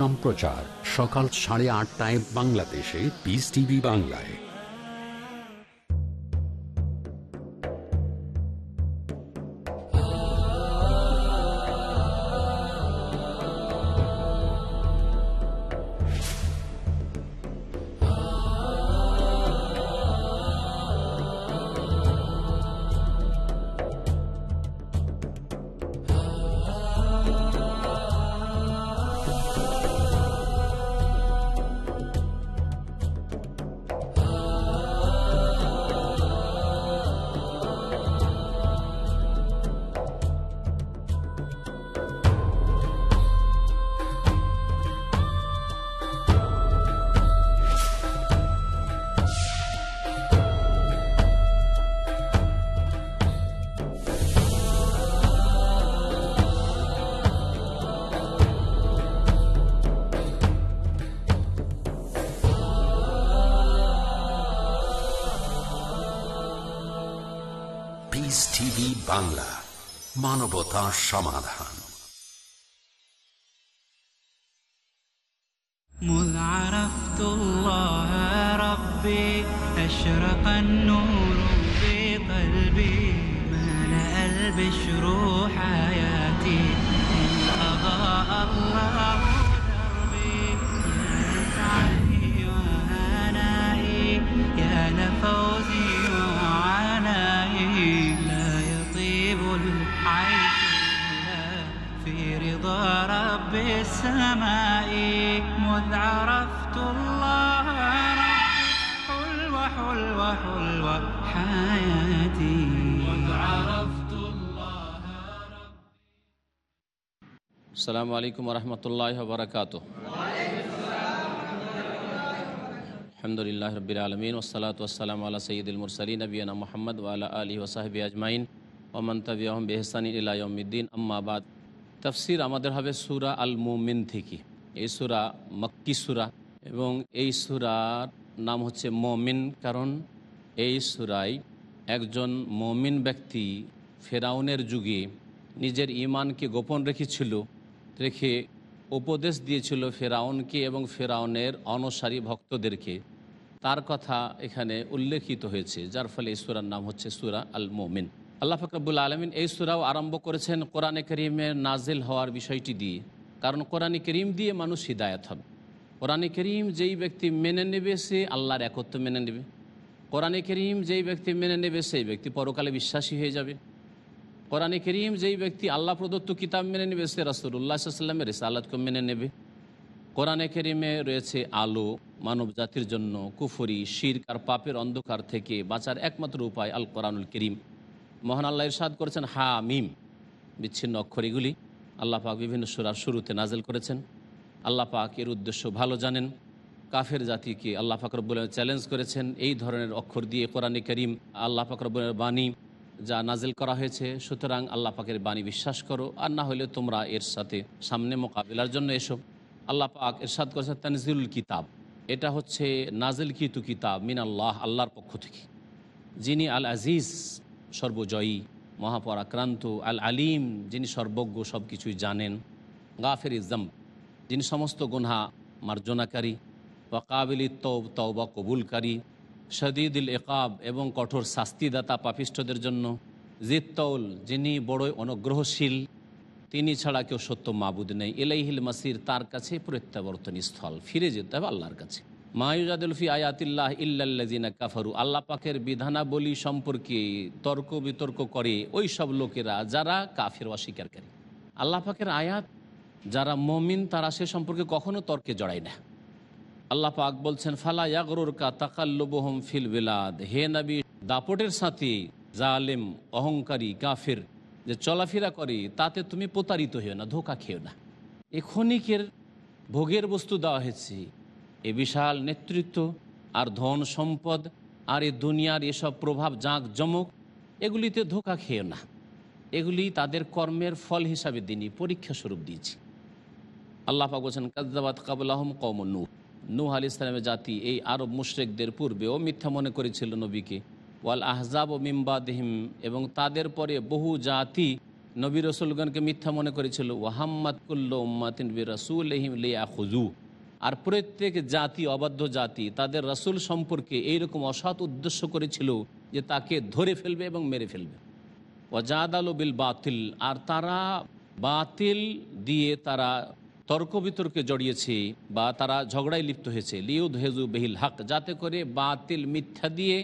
সম্প্রচার সকাল সাড়ে আটটায় বাংলাদেশে পিস টিভি বাংলায়। টিভি বাংলা মানবতা সমাধান مذ عرفت الله ربي أشرق আসসালামু আলাইকুম রহমতুল্লাহ বরকাত আলহামদুলিল্লাহ রবিল আলমিন ওসালাত ওসালাম আল্লাহ সঈদুল মুরসলী নবীনা মোহাম্মদ ওয়ালা আলী ওসাহবি আজমাইন। ওমন তবিয়াহম বেহসানি ইলায়ুদ্দিন আম্মাবাদ তফসির আমাদের হবে সুরা আল মুমিন থেকে। এই সুরা মক্কি সুরা এবং এই সুরার নাম হচ্ছে মমিন কারণ এই সুরায় একজন মমিন ব্যক্তি ফেরাউনের যুগে নিজের ইমানকে গোপন রেখেছিল। রেখে উপদেশ দিয়েছিল ফেরাউনকে এবং ফেরাউনের অনসারী ভক্তদেরকে। তার কথা এখানে উল্লেখিত হয়েছে, যার ফলে এই সুরার নাম হচ্ছে সুরা আল মোমিন আল্লাহ ফকরবুল আলমিন এই সুরাও আরম্ভ করেছেন কোরআনে করিমের নাজিল হওয়ার বিষয়টি দিয়ে। কারণ কোরআনে করিম দিয়ে মানুষ হৃদায়ত হবে। কোরআনে করিম যেই ব্যক্তি মেনে নেবে, সে আল্লাহর একত্র মেনে নেবে। কোরআনে করিম যেই ব্যক্তি মেনে নেবে, সেই ব্যক্তি পরকালে বিশ্বাসী হয়ে যাবে। কোরআনে করিম যেই ব্যক্তি আল্লাহ প্রদত্ত কিতাব মেনে নেবে, সে রাসুল্লাহ সাল্লামের রিসালাতকে মেনে নেবে। কোরআনে করিমে রয়েছে আলো মানব জাতির জন্য কুফরি, শির্ক আর পাপের অন্ধকার থেকে বাঁচার একমাত্র উপায় আল কোরআনুল করিম। মহান আল্লাহ ইরশাদ করেছেন হা মিম বিচ্ছিন্ন অক্ষরিগুলি। আল্লাহ পাক বিভিন্ন সুরার শুরুতে নাজেল করেছেন। আল্লাহ পাক এর উদ্দেশ্য ভালো জানেন। কাফের জাতিকে আল্লাহ ফাকরবুল্লাহ চ্যালেঞ্জ করেছেন, এই ধরনের অক্ষর দিয়ে কোরআনে করিম আল্লাহ ফাকরবুলের বাণী যা নাজিল করা হয়েছে, সুতরাং আল্লাহ পাকের বাণী বিশ্বাস করো, আর না হলে তোমরা এর সাথে সামনে মোকাবিলার জন্য এসো। আল্লাহ পাক এরশাদ করেছে তানজিলুল কিতাব। এটা হচ্ছে নাজিল কিতু কিতাব মিন আল্লাহ আল্লাহর পক্ষ থেকে। যিনি আল আজিজ সর্বজয়ী, মহাপরাক্রান্ত আল আলিম যিনি সর্বজ্ঞ সব কিছুই জানেন। গাফের ইজম যিনি সমস্ত গুনহা মার্জনাকারী বা ওয়াকাবিল তৌব তওবা কবুলকারী। সদিদুল একাব এবং কঠোর শাস্তিদাতা পাপিষ্ঠদের জন্য জিত্তৌল যিনি বড়ই অনুগ্রহশীল, তিনি ছাড়া কেউ সত্য মাবুদ নেই। এলাইহিল মাসির তার কাছে প্রত্যাবর্তন স্থল, ফিরে যেতে হবে আল্লাহর কাছে। মায়ুজাদুলফি আয়াতিল্লাহ ইল্লাল্লাজিনা কাফারু, আল্লাহ পাকের বিধানাবলী সম্পর্কে তর্ক বিতর্ক করে ওই সব লোকেরা যারা কাফের অস্বীকারী। আল্লাহ পাকের আয়াত, যারা মমিন তারা সে সম্পর্কে কখনো তর্কে জড়ায় না। আল্লাহ পাক বলছেন, ফালা ইয়াগরুর কা তাকাল্লুবহম ফিল বিলাদ। হে নবী, দাপটের সাথে, জালেম, অহংকারী, কাফের, যে চলাফেরা করে, তাতে তুমি প্রতারিত হয়েও না, ধোকা খেও না। এ ক্ষণিকের ভোগের বস্তু দেওয়া হয়েছে। এ বিশাল নেতৃত্ব আর ধন সম্পদ আর এ দুনিয়ার এসব প্রভাব জাঁক জমক, এগুলিতে ধোকা খেয়েও না। এগুলি তাদের কর্মের ফল হিসাবে দিনই পরীক্ষা স্বরূপ দিয়েছি। আল্লাহ পাক বলছেন কাজাবাদ কাবুল আহম নূহ নূহ আলি ইসলামের জাতি এই আরব মুশরেকদের পূর্বেও মিথ্যা মনে করেছিল নবীকে। ওয়াল আহজাব ও মিম্বাদহিম এবং তাদের পরে বহু জাতি নবী রসুলগণকে মিথ্যা মনে করেছিল। ওয়াহাম্মদ কুল্ল উম্মাতিন রসুল এহিম লিয়া খুজু আর প্রত্যেক জাতি অবাধ্য জাতি তাদের রসুল সম্পর্কে এইরকম অসৎ উদ্দেশ্য করেছিল যে তাকে ধরে ফেলবে এবং মেরে ফেলবে। ওয়াজাদ আলো বিল বাতিল, আর তারা বাতিল দিয়ে তারা তর্ক বিতর্কে জড়িয়েছে বা তারা ঝগড়ায় লিপ্ত হয়েছে। লিউদ, হেজু, বেহিল, হাক, যাতে করে বাতিল মিথ্যা দিয়ে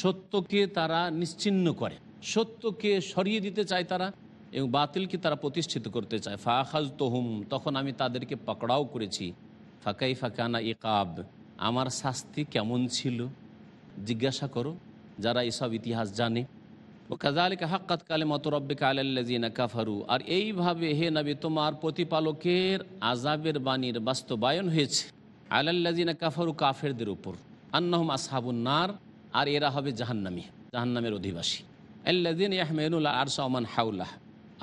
সত্যকে তারা নিশ্চিন্ন করে। সত্যকে সরিয়ে দিতে চায় তারা এবং বাতিলকে তারা প্রতিষ্ঠিত করতে চায়। ফাখাজ তহুম তখন আমি তাদেরকে পাকড়াও করেছি। ফাঁকাই ফাঁকানা ইকাব, আমার শাস্তি কেমন ছিল? জিজ্ঞাসা করো, যারা এসব ইতিহাস জানে। ও কাজালিকা হাক্কাত কালে মত রব্বিকা আলাল্লাজিনা কাফারু আর এইভাবে হে নবী, তোমার প্রতিপালকের আজাবের বাণীর বাস্তবায়ন হয়েছে। আলাল্লাজিনা কাফারু, কাফেরদের উপর। আন্নাহম আসহাবুন নার, আর এরা হবে জাহান্নামী, জাহান্নামের অধিবাসী। আল্লাদিন ইয়াহমেনুল্লাহ আর সমান হাউলাহ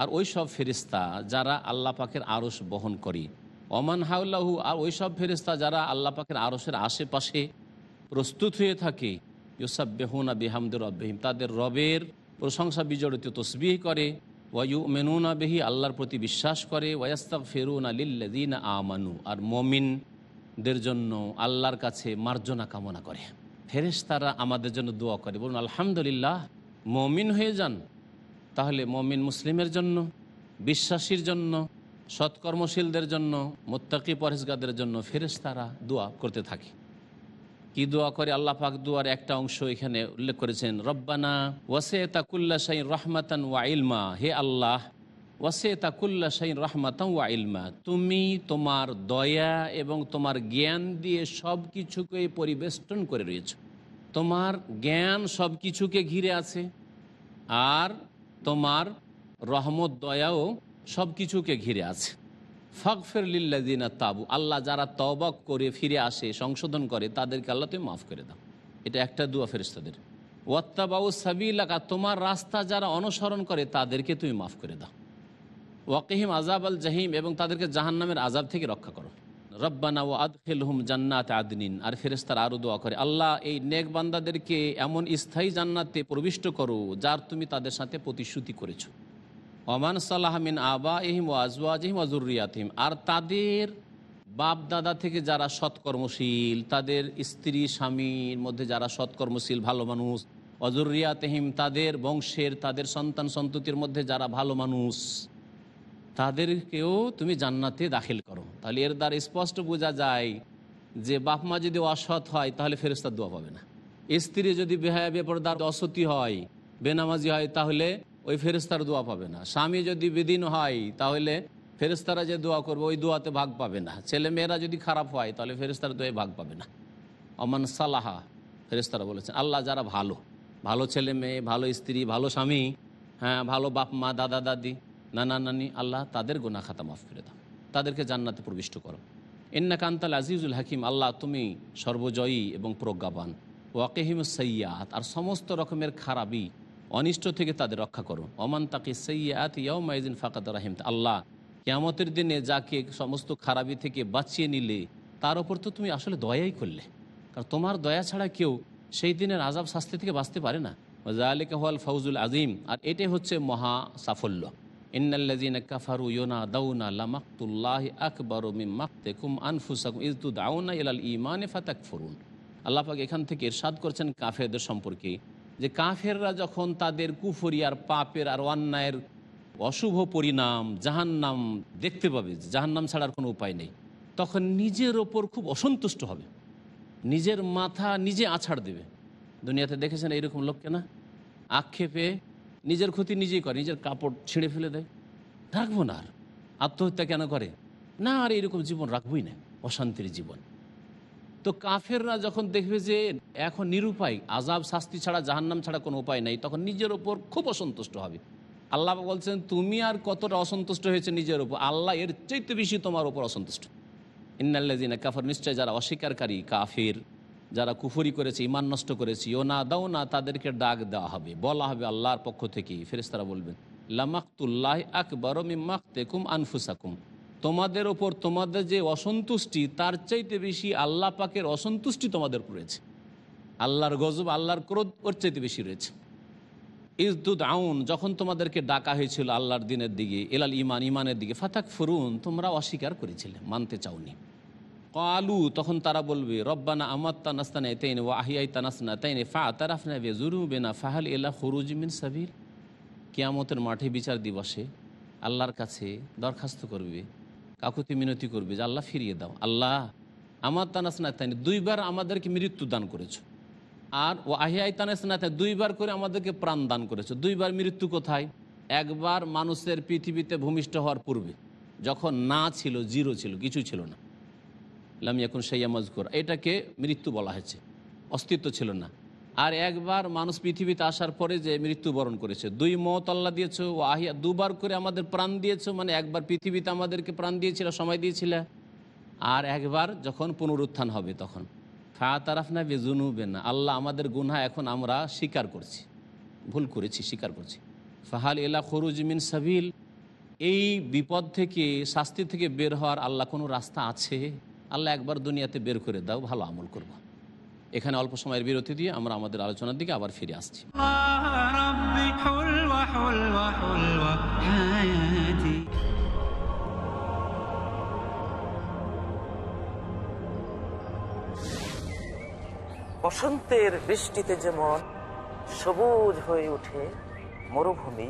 আর ওই সব ফেরিস্তা যারা আল্লাহ পাকের আরস বহন করে। অমান হাউল্লাহু আর ওই সব ফেরিস্তা যারা আল্লাহ পাকের আরসের আশেপাশে প্রস্তুত হয়ে থাকে। ইউসাব বেহুনা বেহামদের রব্বাহিম, তাদের রবের প্রশংসা বিজড়িত তসবিহ করে ওয়ায়ু মেনুনা বেহি, আল্লাহর প্রতি বিশ্বাস করে ওয়াস্তাক ফেরুন আলিল্লাদিন আমানু। আর মমিনদের জন্য আল্লাহর কাছে মার্জনা কামনা করে। ফেরেশ তারা আমাদের জন্য দোয়া করে, বলুন, আলহামদুলিল্লাহ, মমিন হয়ে যান। তাহলে মমিন মুসলিমের জন্য, বিশ্বাসীর জন্য, সৎকর্মশীলদের জন্য, মোত্তাকি পরেশগাদের জন্য ফেরেশ তারা দোয়া করতে থাকে। কি দোয়া করে? আল্লাহ পাক দোয়ার একটা অংশ এখানে উল্লেখ করেছেন, রব্বানা ওয়াসে তাকুল্লা শাইন রহমাতান ওয়া ইলমা হে আল্লাহ ওয়াসে তাকুল্লা শাইন রহমাতান ওয়া ইলমা তুমি তোমার দয়া এবং তোমার জ্ঞান দিয়ে সব কিছুকে পরিবেষ্টন করে রয়েছ। তোমার জ্ঞান সব কিছুকে ঘিরে আছে, আর তোমার রহমত, দয়াও সব কিছুকে ঘিরে আছে। ফকফের লিল্লাদিনা তাবু, আল্লাহ যারা তবক করে ফিরে আসে, সংশোধন করে, তাদেরকে আল্লাহ তুমি মাফ করে দাও। এটা একটা দুয়া ফেরিস্তাদের ওয়াত্তাবাউ সাবিলাকা, তোমার রাস্তা যারা অনুসরণ করে, তাদেরকে তুমি মাফ করে দাও। ওয়াকিহিম আজাব আল জাহিম, এবং তাদেরকে জাহান্নামের আজাব থেকে রক্ষা করো। রব্বানা ও আদফিল হুম জান্নাত আদনিন, আর ফেরেস্তার আরও দোয়া করে, আল্লাহ এই নেক বান্দাদেরকে এমন স্থায়ী জান্নাতে প্রবিষ্ট করো, যার তুমি তাদের সাথে প্রতিশ্রুতি করেছ। ওমান সাল্লাহমিন আবা এহিম ওয়াজওয়াজহিম ওয়াজুরিয়াতহিম আর তাদের বাপ দাদা থেকে যারা সৎকর্মশীল, তাদের স্ত্রী, স্বামীর মধ্যে যারা সৎকর্মশীল, ভালো মানুষ অজুরিয়াতহিম তাদের বংশের, তাদের সন্তান সন্ততির মধ্যে যারা ভালো মানুষ, তাদেরকেও তুমি জান্নাতে দাখিল করো। তাহলে এর দ্বারা স্পষ্ট বোঝা যায় যে বাপ মা যদি অসৎ হয়, তাহলে ফেরেস্তার দোয়া পাবে না। স্ত্রী যদি বেহায়া বেপরদার অসতি হয়, বেনামাজি হয়, তাহলে ওই ফেরেস্তার দোয়া পাবে না। স্বামী যদি বেদিন হয়, তাহলে ফেরেস্তারা যে দোয়া করবে, ওই দোয়াতে ভাগ পাবে না। ছেলে মেয়েরা যদি খারাপ হয়, তাহলে ফেরেস্তার দোয়ায় ভাগ পাবে না। অমান সালাহা ফেরেস্তারা বলেছেন, আল্লাহ যারা ভালো ভালো ছেলে মেয়ে, ভালো স্ত্রী, ভালো স্বামী হ্যাঁ ভালো বাপ, মা, দাদা, দাদি, নানা, নানি, আল্লাহ তাদের গোনা খাতা মাফ করে দাও। তাদেরকে জান্নাতে প্রবিষ্ট করো। এন্না কান্তাল আজিজুল হাকিম, আল্লাহ তুমি সর্বজয়ী এবং প্রজ্ঞাবান। ওয়াকেহিম সৈয়াত আর সমস্ত রকমের খারাপি অনিষ্ট থেকে তাদের রক্ষা করো। অমান তাকে সৈয়াত ইয়াউমাইজিন ফাকাত রাহিম আল্লাহ, কেয়ামতের দিনে যাকে সমস্ত খারাপি থেকে বাঁচিয়ে নিলে, তার ওপর তো তুমি আসলে দয়াই করলে। কারণ তোমার দয়া ছাড়া কেউ সেই দিনের আজাব শাস্তি থেকে বাঁচতে পারে না। জালিকা হল ফৌজুল আজিম আর এটাই হচ্ছে মহা সাফল্য। ইন্নাল্লাজিনা কাফারু ইয়োনা মিম ফাতাক ফরুন এখান থেকে ইরশাদ করছেন কাফেরদের সম্পর্কে। যে কাফেররা যখন তাদের কুফরি আর পাপের আর অন্যায়ের অশুভ পরিণাম জাহান্নাম দেখতে পাবে জাহান্নাম ছাড়ার কোনো উপায় নেই, তখন নিজের ওপর খুব অসন্তুষ্ট হবে। নিজের মাথা নিজে আছাড় দেবে। দুনিয়াতে দেখেছেন এইরকম লোককে না? আক্ষেপে নিজের ক্ষতি নিজেই করে, নিজের কাপড় ছিঁড়ে ফেলে দেয়। রাখব না আর। আত্মহত্যা কেন করে? না আর এরকম জীবন রাখবই না, অশান্তির জীবন। তো কাফেররা যখন দেখবে যে এখন নিরুপায় আজাব শাস্তি ছাড়া জাহান্নাম ছাড়া কোনো উপায় নাই, তখন নিজের ওপর খুব অসন্তুষ্ট হবে। আল্লাহ বলছেন, তুমি আর কতটা অসন্তুষ্ট হয়েছে নিজের ওপর? আল্লাহ এর চাইতে বেশি তোমার ওপর অসন্তুষ্ট। ইন্নাল্লাজিনা কাফর, নিশ্চয় যারা অস্বীকারী কাফের, যারা কুফরি করেছে ইমান নষ্ট করেছে ও না দাও না তাদেরকে ডাক দেওয়া হবে, বলা হবে আল্লাহর পক্ষ থেকে। ফেরেস্তারা বলবেন, লামাক্তুল্লাহ আকবর মিমাক্তেকুম আনফুসাকুম। তোমাদের ওপর তোমাদের যে অসন্তুষ্টি, তার চাইতে বেশি আল্লাহ পাকের অসন্তুষ্টি তোমাদের রয়েছে। আল্লাহর গজব, আল্লাহর ক্রোধ ওর চাইতে বেশি রয়েছে। ইজদুদ আউন, যখন তোমাদেরকে ডাকা হয়েছিল আল্লাহর দিনের দিকে এলাল ইমান ইমানের দিকে, ফাতাক ফুরুন, তোমরা অস্বীকার করেছিলে, মানতে চাওনি। কালু তখন তারা বলবে, রব্বানা আমার তানাস্তানা তাইনে ও আহিয়াই তানাসনা তাইনে ফা তারাফনা বে জুরু বেনা ফাহাল এলা খরুজ মিন সাবির কিয়ামতের মাঠে বিচার দিবসে আল্লাহর কাছে দরখাস্ত করবে কাকুতি মিনতি করবে যে আল্লাহ ফিরিয়ে দাও। আল্লাহ, আমার তানাসনা তাইনে, দুইবার আমাদেরকে মৃত্যু দান করেছ। আর ও আহিয়াই তানাসনা তাই দুইবার করে আমাদেরকে প্রাণ দান করেছ। দুইবার মৃত্যু কোথায়? একবার মানুষের পৃথিবীতে ভূমিষ্ঠ হওয়ার পূর্বে, যখন না ছিল, জিরো ছিল, কিছু ছিল না। ইয়াকুন সাইয়া মজকুর, এটাকে মৃত্যু বলা হয়েছে। অস্তিত্ব ছিল না। আর একবার মানুষ পৃথিবীতে আসার পরে যে মৃত্যুবরণ করেছে, দুই মত আল্লাহ দিয়েছ, ও আহিয়া দুবার করে আমাদের প্রাণ দিয়েছ মানে একবার পৃথিবীতে আমাদেরকে প্রাণ দিয়েছিল, সময় দিয়েছিল, আর একবার যখন পুনরুত্থান হবে তখন। ফা তারাফনা বেজুনুবে না আল্লাহ আমাদের গুনহা এখন আমরা স্বীকার করছি, ভুল করেছি, স্বীকার করছি। ফাহাল এলা খরুজ মিন সাবিল, এই বিপদ থেকে, শাস্তি থেকে বের হওয়ার আল্লাহ কোনো রাস্তা আছে? আল্লাহ একবার দুনিয়াতে বের করে দাও, ভালো আমল করব। এখানে অল্প সময়ের বিরতি দিয়ে আমরা আমাদের আলোচনার দিকে আবার ফিরে আসছি। বসন্তের বৃষ্টিতে যেমন সবুজ হয়ে ওঠে মরুভূমি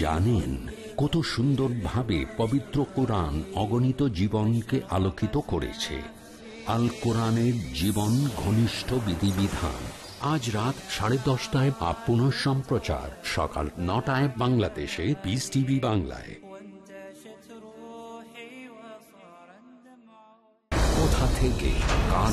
জানেন কত সুন্দরভাবে পবিত্র কোরআন অগণিত জীবনকে আলোকিত করেছে। আল কোরআনের জীবন ঘনিষ্ঠ বিধিবিধান। আজ রাত সাড়ে দশটায় পুনঃ সম্প্রচার সকাল নটায় বাংলাদেশে পিস টিভি বাংলায়। কোথা থেকে কার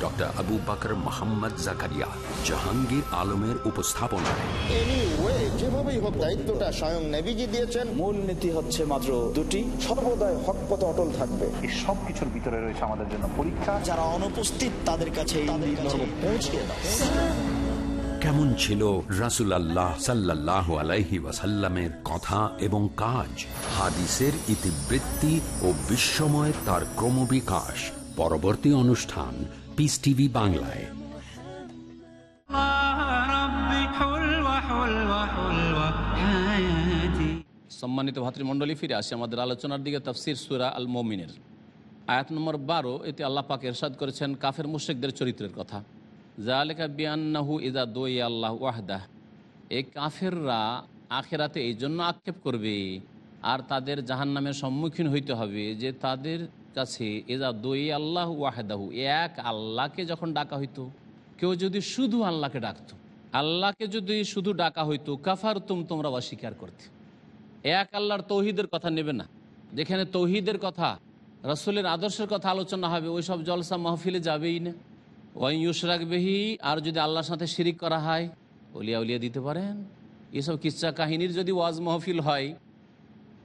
Doctor Abu Bakar Mohammad Zakaria Jahangir আলমের উপস্থাপনায়। যেভাবেই হোক দায়িত্বটা স্বয়ং নেভিজি দিয়েছেন। মূল নীতি হচ্ছে মাত্র দুটি। সর্বদাই হক পথে অটল থাকবে। এই সব কিছুর ভিতরে রয়েছে আমাদের জন্য পরীক্ষা। যারা অনুপস্থিত তাদের কাছে পৌঁছে কেমন ছিল রাসুল আল্লাহ সাল্লাহ আলাইহি ওয়াসাল্লামের কথা এবং কাজ? হাদিসের ইতিবৃত্তি ও বিশ্বময় তার ক্রমবিকাশ। পরবর্তী অনুষ্ঠান পিস টিভি বাংলায় সম্মানিত ভাতৃমণ্ডলী, ফিরে আসি আমাদের আলোচনার দিকে, তফসির সুরা আল মমিনের আয়াত নম্বর বারো, এতে আল্লাহ পাক এরশাদ করেছেন কাফের মুশেকদের চরিত্রের কথা। জালেকা বিয়ান্নাহু ইজা দই আল্লাহ ওয়াহদাহ। এই কাফেররা আখেরাতে এই জন্য আক্ষেপ করবে, আর তাদের জাহান্নামের সম্মুখীন হইতে হবে যে তাদের কাছে, এজা দই আল্লাহ ওয়াহেদাহু এক আল্লাহকে যখন ডাকা হইতো, কেউ যদি শুধু আল্লাহকে ডাকতো, আল্লাহকে যদি শুধু ডাকা হইতো কাফার তুম তোমরা অস্বীকার করতে। এক আল্লাহর তৌহিদের কথা নেবে না। যেখানে তৌহিদের কথা, রসুলের আদর্শের কথা আলোচনা হবে, ওই সব জলসা মাহফিলে যাবেই না। ওয়াই ইউসরাক বেহি, আর যদি আল্লাহর সাথে শিরিক করা হয় উলিয়া উলিয়া দিতে পারেন। এসব কিচ্ছা কাহিনীর যদি ওয়াজ মাহফিল হয়,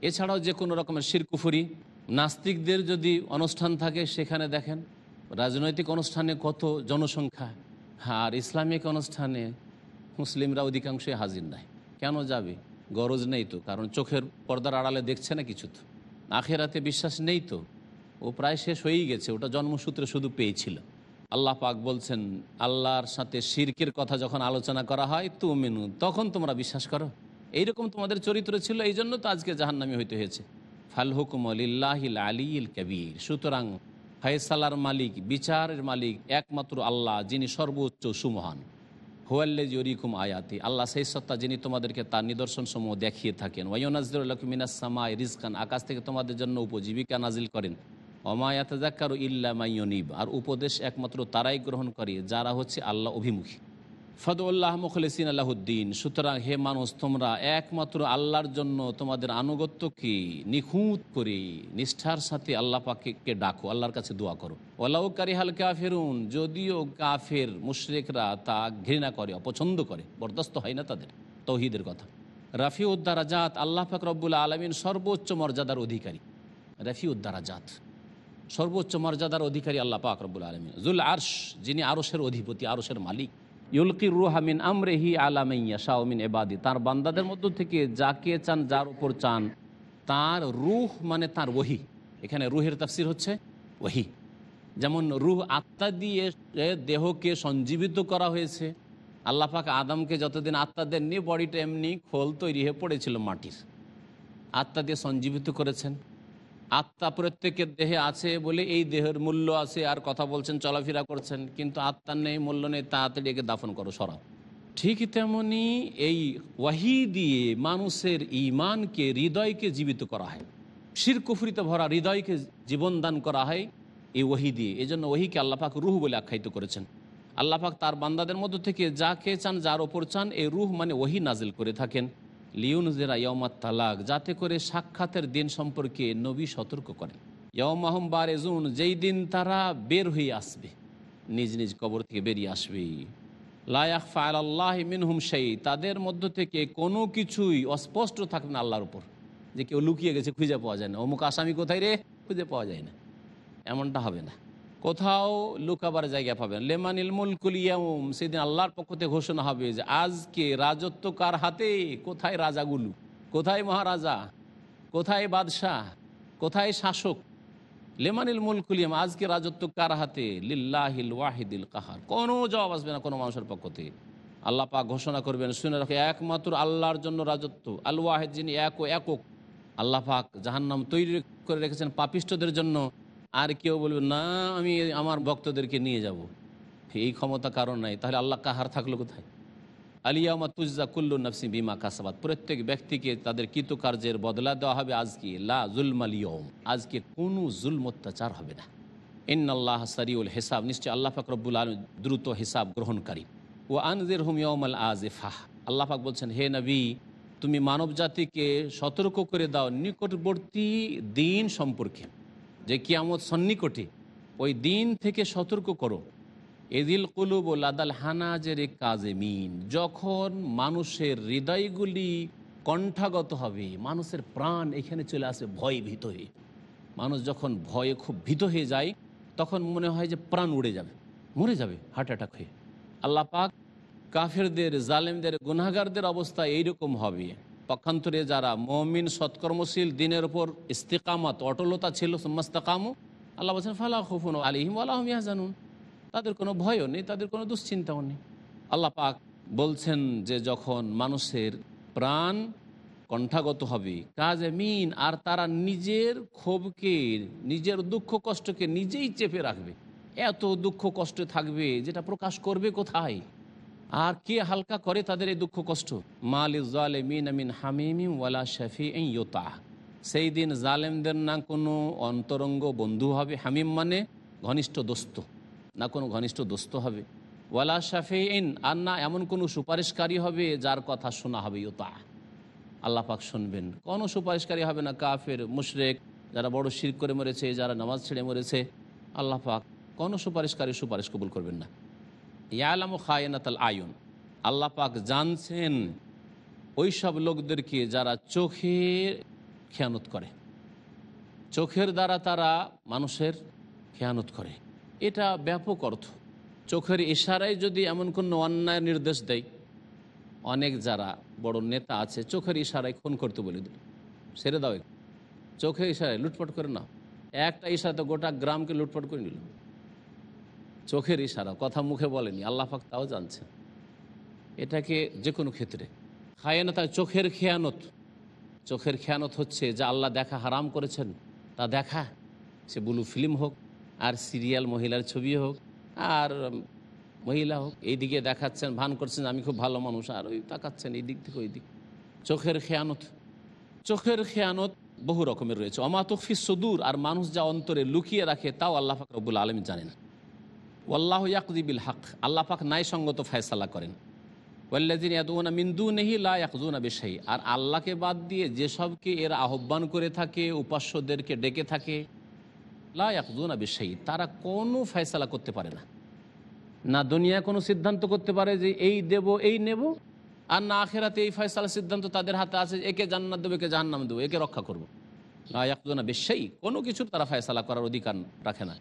এছাড়াও যে কোনো রকমের শিরকুফুরি নাস্তিকদের যদি অনুষ্ঠান থাকে, সেখানে দেখেন রাজনৈতিক অনুষ্ঠানে কত জনসংখ্যা। আর ইসলামিক অনুষ্ঠানে মুসলিমরা অধিকাংশই হাজির নাই। কেন যাবে? গরজ নেই তো, কারণ চোখের পর্দার আড়ালে দেখছে না কিছু তো। আখেরাতে বিশ্বাস নেই তো। ও প্রায় শেষ হয়েই গেছে, ওটা জন্মসূত্রে শুধু পেয়েছিল। আল্লাহ পাক বলছেন, আল্লাহর সাথে শিরকের কথা যখন আলোচনা করা হয় তু মেনু তখন তোমরা বিশ্বাস করো। এইরকম তোমাদের চরিত্র ছিল এই জন্য তো আজকে জাহান্নামি হইতে হয়েছে। ফাল হুকুম আলিল্লাহিল আলিল কবির। সুতরাং ফয়সালার মালিক, বিচারের মালিক একমাত্র আল্লাহ, যিনি সর্বোচ্চ সুমহান। হুয়াল্লে জরিকুম আয়াতি। আল্লাহ সেই সত্তা যিনি তোমাদেরকে তার নিদর্শন সমূহ দেখিয়ে থাকেন। ওয়াইনাজরুল্লাহমিনাস সামাই রিজকান। আকাশ থেকে তোমাদের জন্য উপজীবিকা নাজিল করেন। অমায়াতাজাক্কার ইল্লা মাইয়নিব আর উপদেশ একমাত্র তারাই গ্রহণ করে যারা হচ্ছে আল্লাহ অভিমুখী। ফদউল্লাহ মুখলিসিন আল্লাহুদ্দিন সুতরাং হে মানুষ, তোমরা একমাত্র আল্লাহর জন্য তোমাদের আনুগত্যকে নিখুঁত করে নিষ্ঠার সাথে আল্লাহ পাকে ডাকো, আল্লাহর কাছে দোয়া করো। ওলাউ কারিহাল কাফেরুন, যদিও কাফের মুশরেকরা তা ঘৃণা করে, অপছন্দ করে, বরদাস্ত হয় না তাদের, তৌহিদের কথা। রাফি উদ্দারাজাত আল্লাহ পাক রব্বুল আলমিন সর্বোচ্চ মর্যাদার অধিকারী। রাফি উদ্দারাজাত সর্বোচ্চ মর্যাদার অধিকারী আল্লাহ পাক রব্বুল আলমিন। জুল আরশ, যিনি আরশের অধিপতি, আরশের মালিক। ইউলকির রুহামিন আমরেহি আলামাইয়া শাহমিন এবাদি তার বান্দাদের মধ্য থেকে যাকে চান, যার উপর চান, তার রুহ মানে তার ওহি। এখানে রুহের তাফসির হচ্ছে ওহি। যেমন রুহ আত্মা দিয়ে দেহকে সঞ্জীবিত করা হয়েছে। আল্লাহ পাক আদমকে যতদিন আত্মা দেননি, বডিটা এমনি খোল তৈরি হয়ে পড়েছিল মাটির। আত্মা দিয়ে সঞ্জীবিত করেছেন। আত্মা প্রত্যেকের দেহে আছে বলে এই দেহের মূল্য আছে, আর কথা বলছেন, চলাফেরা করছেন, কিন্তু আত্মার নেই, মূল্য নেই তাড়াতাড়ি একে দাফন করো, সরাও। ঠিক তেমনি এই ওয়াহি দিয়ে মানুষের ইমানকে হৃদয়কে জীবিত করা হয়। শির কুফরিতে ভরা হৃদয়কে জীবন দান করা হয় এই ওহি দিয়ে। এই জন্য ওহিকে আল্লাপাক রুহ বলে আখ্যায়িত করেছেন। আল্লাপাক তার বান্দাদের মধ্য থেকে যাকে চান, যার ওপর চান, এই রুহ মানে ওহি নাজিল করে থাকেন। লিউনজেরা ইয়মাত তালাক, যাতে করে সাক্ষাতের দিন সম্পর্কে নবী সতর্ক করেন ইয়মাহম বারেজুন, যেই দিন তারা বের হয়ে আসবে, নিজ নিজ কবর থেকে বেরিয়ে আসবে। লায়াক ফায়াল আল্লাহ মিনহুম সেই তাদের মধ্য থেকে কোনো কিছুই অস্পষ্ট থাকবে না আল্লাহর উপর। যে কেউ লুকিয়ে গেছে, খুঁজে পাওয়া যায় না। অমুক আসামি কোথায় রে? খুঁজে পাওয়া যায় না। এমনটা হবে না। কোথাও লুকাবার জায়গা পাবেন। লেমানিল মুলকুল ইয়াউম, সেদিন আল্লাহর পক্ষ থেকে ঘোষণা হবে যে, আজকে রাজত্ব কার হাতে? কোথায় রাজাগুলো? কোথায় মহারাজা? কোথায় বাদশাহ? কোথায় শাসক? লেমানিল মুলকুল ইয়াম আজকে রাজত্ব কার হাতে? লিল্লাহিল ওয়াহিদিল কাহার। কোনো জবাব আসবে না কোনো মানুষের পক্ষ থেকে। আল্লাহ পাক ঘোষণা করবেন, শুনে রাখে, একমাত্র আল্লাহর জন্য রাজত্ব। আল ওয়াহিদ যিনি এক ও একক। আল্লাহ পাক জাহান্নাম তৈরি করে রেখেছেন পাপিষ্টদের জন্য। আর কেউ বলবে, না, আমি আমার ভক্তদেরকে নিয়ে যাব। এই ক্ষমতা কারণ নাই। তাহলে আল্লাহ কাহার থাকল কোথায়? আলিয়ামা তুজা কুল্লু নফসি বিমা কাসাবাদ প্রত্যেক ব্যক্তিকে তাদের কৃতকার্যের বদলা দেওয়া হবে আজকে। লা জুলমালিয়ম আজকে কোনো জুলম অত্যাচার হবে না। ইন্নআল্লাহ সারিউল হিসাব। নিশ্চয় আল্লাহ পাক রব্বুল আলম দ্রুত হিসাব গ্রহণকারী। ও আনজির হুম ইয়মাল আজিফাহ আল্লাহ পাক বলছেন, হে নবী, তুমি মানব জাতিকে সতর্ক করে দাও নিকটবর্তী দিন সম্পর্কে। যে কিয়ামত সন্নিকটে ওই দিন থেকে সতর্ক করো। এদিল কুলুব ও লাদাল হানাজের কাজে মিন। যখন মানুষের হৃদয়গুলি কণ্ঠাগত হবে, মানুষের প্রাণ এখানে চলে আসে ভয় ভীত হয়ে। মানুষ যখন ভয়ে খুব ভীত হয়ে যায়, তখন মনে হয় যে প্রাণ উড়ে যাবে, মরে যাবে হার্ট অ্যাটাক হয়ে। আল্লাহ পাক কাফেরদের, জালেমদের গুনাগারদের অবস্থা এইরকম হবে। পক্ষান্তরে যারা মমিন সৎকর্মশীল দিনের ওপর ইস্তেকামাত, অটলতা ছিল সুম্মাস্তাকামু আল্লাহ বলছেন, ফালা খুফুন আলিহিম আল্লাহ জানুন তাদের কোনো ভয়ও নেই, তাদের কোনো দুশ্চিন্তাও নেই। আল্লাহ পাক বলছেন যে যখন মানুষের প্রাণ কণ্ঠাগত হবে, কাজে মিন আর তারা নিজের ক্ষোভকে, নিজের দুঃখ কষ্টকে নিজেই চেপে রাখবে। এত দুঃখ কষ্টে থাকবে, যেটা প্রকাশ করবে কোথায়? আর কে হালকা করে তাদের এই দুঃখ কষ্ট? ইয়োতা সেই দিন জালেমদের না কোনো অন্তরঙ্গ বন্ধু হবে? হামিম মানে ঘনিষ্ঠ দোস্ত, না কোনো ঘনিষ্ঠ দোস্ত হবে? ওয়ালা শাফি ইন আর না এমন কোনো সুপারিশকারী হবে যার কথা শোনা হবে ইয়োতা আল্লাহ পাক শুনবেন। কোনো সুপারিশকারী হবে না কাফের, মুশরেক, যারা বড় শির করে মরেছে, যারা নামাজ ছেড়ে মরেছে। আল্লাহ পাক কোনো সুপারিশকারী সুপারিশ কবুল করবেন না। ইয়ালামু খায়নাতাল আয়ুন। আল্লাহ পাক জানছেন ওই সব লোকদেরকে যারা চোখে খেয়ানত করে। চোখের দ্বারা তারা মানুষের খেয়ানত করে। এটা ব্যাপক অর্থ। চোখের ইশারায় যদি এমন কোনো অন্যায় নির্দেশ দেয়, অনেক যারা বড় নেতা আছে, চোখের ইশারায় খুন করতে বলে দিল। সেরে দাও চোখের ইশারায় লুটপাট করে না একটা ইশারাতে গোটা গ্রামকে লুটপাট করে নিল। চোখের ইশারা, কথা মুখে বলেনি, আল্লাহ পাক তাও জানছে এটাকে যে কোনো ক্ষেত্রে খায়ানত চোখের খেয়ানত। চোখের খেয়ানত হচ্ছে যা আল্লাহ দেখা হারাম করেছেন, তা দেখা। সে ব্লু ফিল্ম হোক, আর সিরিয়াল মহিলার ছবি হোক, আর মহিলা হোক, এই দিকে দেখাচ্ছেন, ভান করছেন আমি খুব ভালো মানুষ, আর ওই তাকাচ্ছেন এই দিক থেকে ওই দিক। চোখের খেয়ানত। চোখের খেয়ানত বহু রকমের রয়েছে। অমাতফি সদূর, আর মানুষ যা অন্তরে লুকিয়ে রাখে, তাও আল্লাহ পাক রব্বুল আলম জানেন। ওয়াল্লাহ ইয়াকদিবিল হক আল্লাহ পাক ন্যায়সঙ্গত ফয়সালা করেন। ওয়াল্লাদিন ইয়াদুনা মিন্দু নেহি লা ইয়াকজুনা বিশাই। আর আল্লাহকে বাদ দিয়ে যেসবকে এরা আহ্বান করে থাকে, উপাস্যদেরকে ডেকে থাকে, লা ইয়াকজুনা বিশাই। তারা কোনো ফয়সালা করতে পারে না। না দুনিয়া কোনো সিদ্ধান্ত করতে পারে যে এই দেব, এই নেব, আর না আখেরাতে এই ফয়সালা সিদ্ধান্ত তাদের হাতে আছে, একে জান্নাত দেবো, একে জাহান্নাম দেবো, একে রক্ষা করব। লা ইয়াকজুনা বিশাই। কোনো কিছুর তারা ফয়সালা করার অধিকার রাখে না।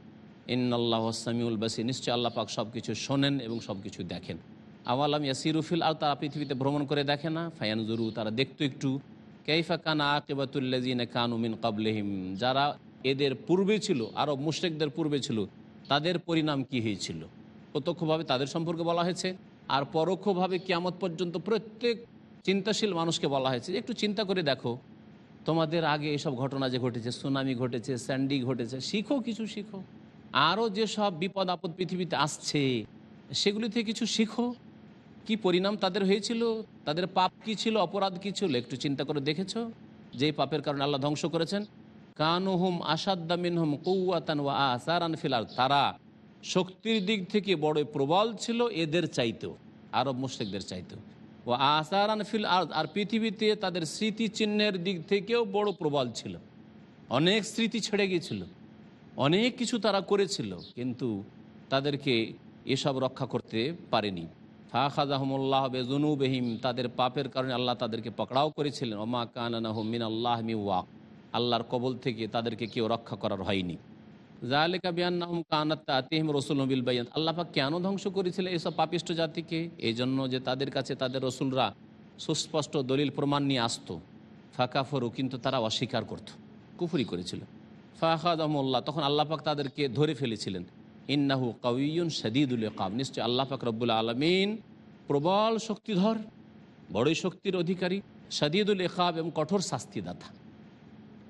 ইন্নআল্লাহ সামিউল বাসি নিশ্চয় আল্লাহ পাক সব কিছু শোনেন এবং সব কিছু দেখেন। আওয়ালাম ইয়াসিরুফিল আর তারা পৃথিবীতে ভ্রমণ করে দেখে না। ফায়ানজুরু, তারা দেখতো একটু। কেইফা কানা আকেবাতুল্লাজিন কানুমিন কাবলেহিম যারা এদের পূর্বে ছিল, আরব মুশরেকদের পূর্বে ছিল, তাদের পরিণাম কি হয়েছিল? প্রত্যক্ষভাবে তাদের সম্পর্কে বলা হয়েছে। আর পরোক্ষভাবে কিয়ামত পর্যন্ত প্রত্যেক চিন্তাশীল মানুষকে বলা হয়েছে একটু চিন্তা করে দেখো। তোমাদের আগে এসব ঘটনা যে ঘটেছে, সুনামি ঘটেছে, স্যান্ডি ঘটেছে, শিখো কিছু, শিখো। আরও যেসব বিপদ আপদ পৃথিবীতে আসছে, সেগুলি থেকে কিছু শিখো। কি পরিণাম তাদের হয়েছিল? তাদের পাপ কি ছিল? অপরাধ কি ছিল? একটু চিন্তা করে দেখেছ? যেই পাপের কারণে আল্লাহ ধ্বংস করেছেন। কানুহুম আসাদ্দামিনহুম কৌয়াতান ওয়া আসারান ফিলার তারা শক্তির দিক থেকে বড় প্রবল ছিল, এদের চাইতেও, আরব মুশ্রিকদের চাইতেও। ও আসারান ফিল আর আর পৃথিবীতে তাদের স্মৃতিচিহ্নের দিক থেকেও বড় প্রবল ছিল। অনেক স্মৃতি ছেড়ে গিয়েছিল। অনেক কিছু তারা করেছিল, কিন্তু তাদেরকে এসব রক্ষা করতে পারেনি। ফাখাজাহমুল্লাহ বেজনু বেহিম তাদের পাপের কারণে আল্লাহ তাদেরকে পকড়াও করেছিলেন। ওমা কানানা মিন আল্লাহ মি ওয়াক আল্লাহর কবল থেকে তাদেরকে কেউ রক্ষা করার হয়নি। জালেকা বিয়ান্নাহম কানাত আতিহিম রসুল নবিল বাইয়ান আল্লাপাক কেন ধ্বংস করেছিলেন এইসব পাপিষ্ট জাতিকে? এই জন্য যে তাদের কাছে তাদের রসুলরা সুস্পষ্ট দলিল প্রমাণ নিয়ে আসতো। ফাঁকাফরু, কিন্তু তারা অস্বীকার করত, কুফুরি করেছিল। ফাহাদমল্লা তখন আল্লাপাক তাদেরকে ধরে ফেলেছিলেন। ইন্নাহু কাউয়ুন সদিদুল কাব নিশ্চয় আল্লাহ পাক রব্বুল আলমিন প্রবল শক্তিধর, বড়ই শক্তির অধিকারী সদিদুল একাব এবং কঠোর শাস্তিদাতা।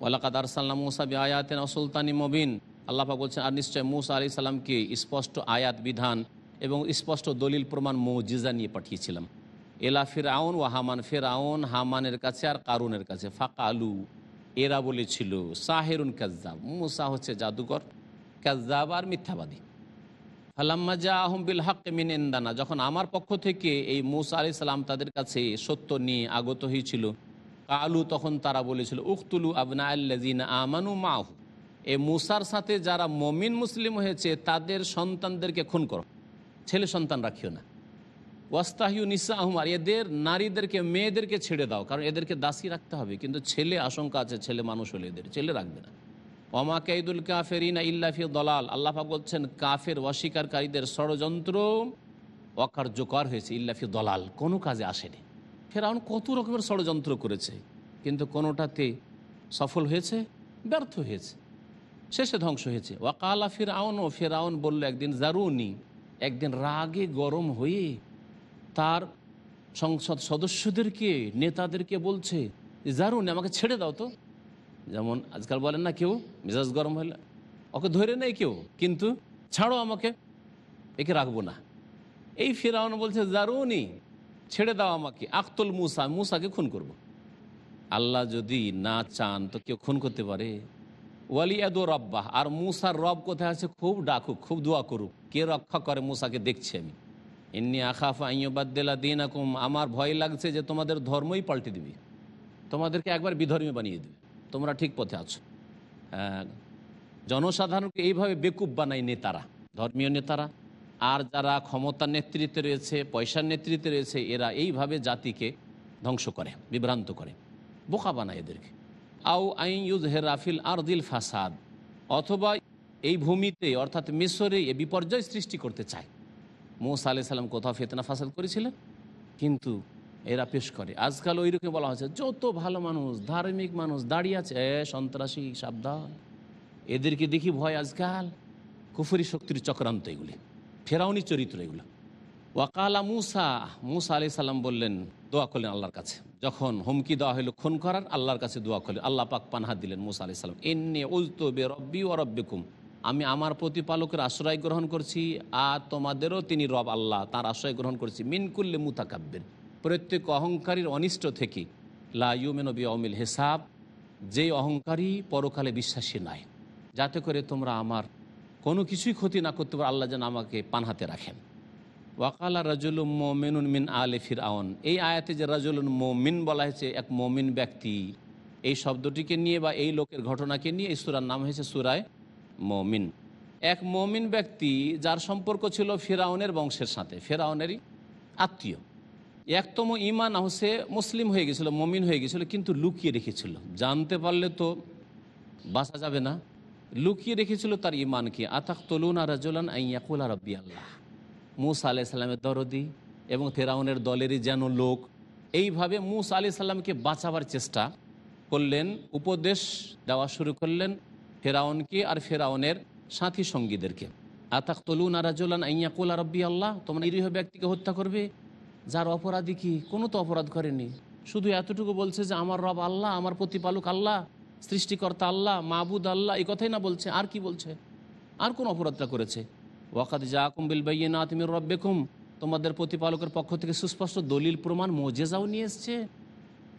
ওয়ালাকাদ আরসাল্লাম মুসা বি আয়াতেন সুলতানি মবিন, আল্লাহ পাক বলছেন, আর নিশ্চয় মুসা আলি সাল্লামকে স্পষ্ট আয়াত, বিধান এবং স্পষ্ট দলিল, প্রমাণ, মৌজিজা নিয়ে পাঠিয়েছিলাম। এলা ফির আউন ও হামান ফের আউন হামানের কাছে আর কারুনের কাছে ফাঁকা আলু এরা বলেছিল, সাহেরুন কাজ্জাব। মুসা হচ্ছে জাদুকর, কাজ্জাব আর মিথ্যাবাদী। ফালাম্মা জা আহম বিল হক মিন ইন্দানা। যখন আমার পক্ষ থেকে এই মুসা আলি সাল্লাম তাদের কাছে সত্য নিয়ে আগত হয়েছিল, কালু তখন তারা বলেছিল, উখতুলু আবনা আল্লাজিনা আমানু মাহু এ মুসার সাথে যারা মমিন মুসলিম হয়েছে, তাদের সন্তানদেরকে খুন করো। ছেলে সন্তান রাখিও না। ওয়াস্তাহিউ নিসা আহমার এদের নারীদেরকে, মেয়েদেরকে ছেড়ে দাও, কারণ এদেরকে দাসী রাখতে হবে। কিন্তু ছেলে আশঙ্কা আছে, ছেলে মানুষ হলে এদের, ছেলে রাখবে না। অমা কাইদুল কাফেরিনা ইল্লাফি দলাল, আল্লাহা বলছেন, কাফের অস্বীকারীদের ষড়যন্ত্র অকার্যকর হয়েছে ইল্লাফি দলাল, কোনো কাজে আসেনি। ফেরাউন কত রকমের ষড়যন্ত্র করেছে, কিন্তু কোনোটাতে সফল হয়েছে, ব্যর্থ হয়েছে, শেষে ধ্বংস হয়েছে। ওয়াকালা ফিরাউন, ও ফেরাউন বলল একদিন, জারুনি, একদিন রাগে গরম হয়ে তার সংসদ সদস্যদেরকে, নেতাদেরকে বলছে জারুনি আমাকে ছেড়ে দাও তো। যেমন আজকাল বলেন না কেউ, মেজাজ গরম হলে ওকে ধরে নেই কেউ, কিন্তু ছাড়ো আমাকে, একে রাখব না। এই ফেরাউন বলছে জারুনি ছেড়ে দাও আমাকে, আখতুল মুসা, মুসাকে খুন করব। আল্লাহ যদি না চান, তো কেউ খুন করতে পারে। ওয়ালিয়াদু রব্বাহ, আর মুসার রব কোথায় আছে? খুব ডাকুক, খুব দোয়া করুক। কে রক্ষা করে? মুসাকে দেখছি আমি। এমনি আখাফা আইবাদ্দেলা দিন আকুম আমার ভয় লাগছে যে তোমাদের ধর্মই পাল্টে দিবি। তোমাদেরকে একবার বিধর্মী বানিয়ে দেবে। তোমরা ঠিক পথে আছো। জনসাধারণকে এইভাবে বেকুব বানায় নেতারা, ধর্মীয় নেতারা। আর যারা ক্ষমতার নেতৃত্বে রয়েছে, পয়সার নেতৃত্বে রয়েছে, এরা এইভাবে জাতিকে ধ্বংস করে, বিভ্রান্ত করে, বোকা বানায় এদেরকে। আউ আইন ইউজ হেরাফিল আর দিল ফাসাদ অথবা এই ভূমিতে, অর্থাৎ মিশরে, এ বিপর্যয় সৃষ্টি করতে চায়। মৌসা আলি সাল্লাম কোথাও ফেতনা ফাসাদ করেছিলেন? কিন্তু এরা পেশ করে। আজকাল ওইরকম বলা হয়েছে যত ভালো মানুষ, ধার্মিক মানুষ দাঁড়িয়ে আছে সন্ত্রাসী, সাবধান। এদেরকে দেখি ভয় আজকাল। কুফুরি শক্তির চক্রান্ত এগুলি, ফেরাউনি চরিত্র এগুলো। ওয়াকালা মুসা মুসা আলি সাল্লাম বললেন, দোয়া করলেন আল্লাহর কাছে। যখন হুমকি দেওয়া হলো খুন করার, আল্লাহর কাছে দোয়া করলেন। আল্লাহ পাক পানহা দিলেন মুসা আলি সাল্লাম এনে উজতো বে রব্বি ও আমি আমার প্রতিপালকের আশ্রয় গ্রহণ করছি, আর তোমাদেরও তিনি রব আল্লাহ, তার আশ্রয় গ্রহণ করছি। মিনকুল্লে মুতাকাব্যের প্রত্যেক অহংকারীর অনিষ্ট থেকে। লা ইউমেন বি অমিল হিসাব, যেই অহংকারী পরকালে বিশ্বাসী নাই। যাতে করে তোমরা আমার কোনো কিছুই ক্ষতি না করতে পারো, আল্লাহ যেন আমাকে পানহাতে রাখেন। ওয়াকালা রাজুল মোমিনুন মিন আলে ফিরাউন এই আয়াতে যে রাজুলুন মোমিন বলা হয়েছে, এক মমিন ব্যক্তি, এই শব্দটিকে নিয়ে বা এই লোকের ঘটনাকে নিয়ে এই সুরার নাম হয়েছে সুরায় মমিন। এক মমিন ব্যক্তি যার সম্পর্ক ছিল ফেরাউনের বংশের সাথে, ফেরাউনেরই আত্মীয়। একতম ইমান সে মুসলিম হয়ে গেছিল, মমিন হয়ে গেছিল, কিন্তু লুকিয়ে রেখেছিল। জানতে পারলে তো বাঁচা যাবে না। লুকিয়ে রেখেছিল তার ইমানকে আতাক তলুন আর রাজলান আইয়াকুল রব্বি আল্লাহ। মুসা আলাহ সাল্লামের দরদি এবং ফেরাউনের দলেরই যেন লোক। এইভাবে মুসা আলি সাল্লামকে বাঁচাবার চেষ্টা করলেন, উপদেশ দেওয়া শুরু করলেন ফেরাউনকে আর ফেরাউনের সাথী সঙ্গীদেরকে। আতাক তলুন আর রাজলান আইয়াকুল রব্বি আল্লাহ, তোমরা নিরীহ ব্যক্তিকে হত্যা করবে? যার অপরাধী কি কোনো তো অপরাধ করেনি? শুধু এতটুকু বলছে যে আমার রব আল্লাহ, আমার প্রতিপালক আল্লাহ, সৃষ্টিকর্তা আল্লাহ মাহবুদ আল্লাহ, এই কথাই না বলছে। আর কি বলছে? আর কোন অপরাধটা করেছে? ওয়াকাত যা কুম্বিল বাইয়ে না তুমি রব্বেকুম, তোমাদের প্রতিপালকের পক্ষ থেকে সুস্পষ্ট দলিল, প্রমাণ, মোজেজাও নিয়ে এসছে।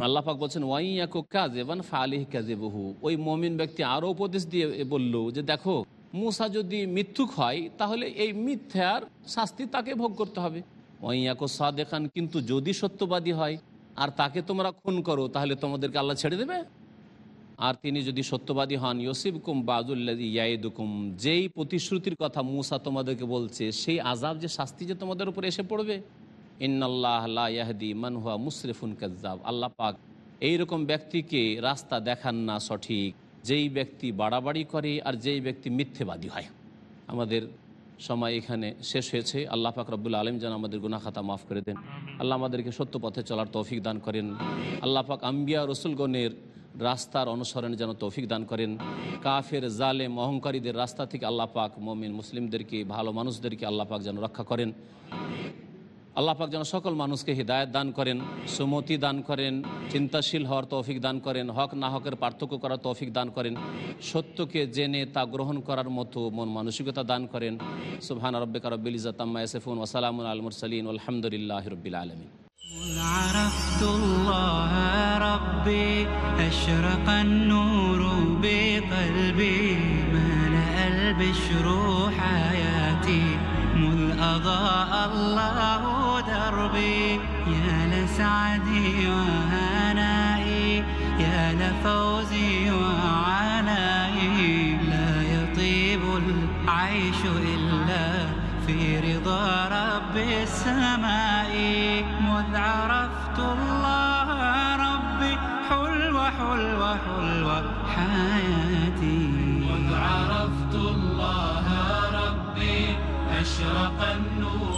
আল্লাহ পাক বলছেন ওয়াইয়াকো কাজেবান ফালিহ কাজে বহু ওই মমিন ব্যক্তি আরও উপদেশ দিয়ে বলল যে, দেখো, মূসা যদি মিথ্যুক হয়, তাহলে এই মিথ্যার শাস্তি তাকে ভোগ করতে হবে। ওয়াইয়াকো সাদেখান কিন্তু যদি সত্যবাদী হয়, আর তাকে তোমরা খুন করো, তাহলে তোমাদেরকে আল্লাহ ছেড়ে দেবে? আর তিনি যদি সত্যবাদী হন ইয়সিবকুম বাজুল্লাদি ইয়াইদুকুম যেই প্রতিশ্রুতির কথা মূসা তোমাদেরকে বলছে, সেই আজাব যে শাস্তি যে তোমাদের উপর এসে পড়বে ইন্নাল্লাহ লা ইয়াহদি মান হুয়া মুসরিফুন কাজ্জাব আল্লাহ পাক এইরকম ব্যক্তিকে রাস্তা দেখান না সঠিক, যেই ব্যক্তি বাড়াবাড়ি করে আর যেই ব্যক্তি মিথ্যেবাদী হয়। আমাদের সময় এখানে শেষ হয়েছে। আল্লাহ পাক রব্বুল আলম যেন আমাদের গুনা খাতা মাফ করে দেন। আল্লাহ আমাদেরকে সত্য পথে চলার তৌফিক দান করেন। আল্লাহ পাক আম্বিয়া রসুলগণের রাস্তার অনুসরণে যেন তৌফিক দান করেন। কাফের, জালেম, অহংকারীদের রাস্তা থেকে আল্লাহ পাক মমিন, মুসলিমদেরকে, ভালো মানুষদেরকে আল্লাহ পাক যেন রক্ষা করেন। আল্লাহ পাক যেন সকল মানুষকে হৃদায়ত দান করেন সুমতি দান করেন চিন্তাশীল হওয়ার তৌফিক দান করেন হক না হকের পার্থক্য করার তৌফিক দান করেন সত্যকে জেনে তা গ্রহণ করার মতো মন মানসিকতা দান করেন সুবহান রব্বিকা রব্বিল ইজ্জাতাম্মা ইয়াসিফুন ওয়া সালামুন আল মুরসালিন আলহামদুলিল্লাহি রাব্বিল আলামিন عرفت الله ربي أشرق النور بقلبي ملأ البشر حياتي مذ أضاء الله دربي يا لسعدي وهنائي يا لفوزي وعنائي لا يطيب العيش إلا في رضا رب السماء. مذ عرفت الله ربي حلوة حلوة حلوة حياتي. مذ عرفت الله ربي أشرق النور.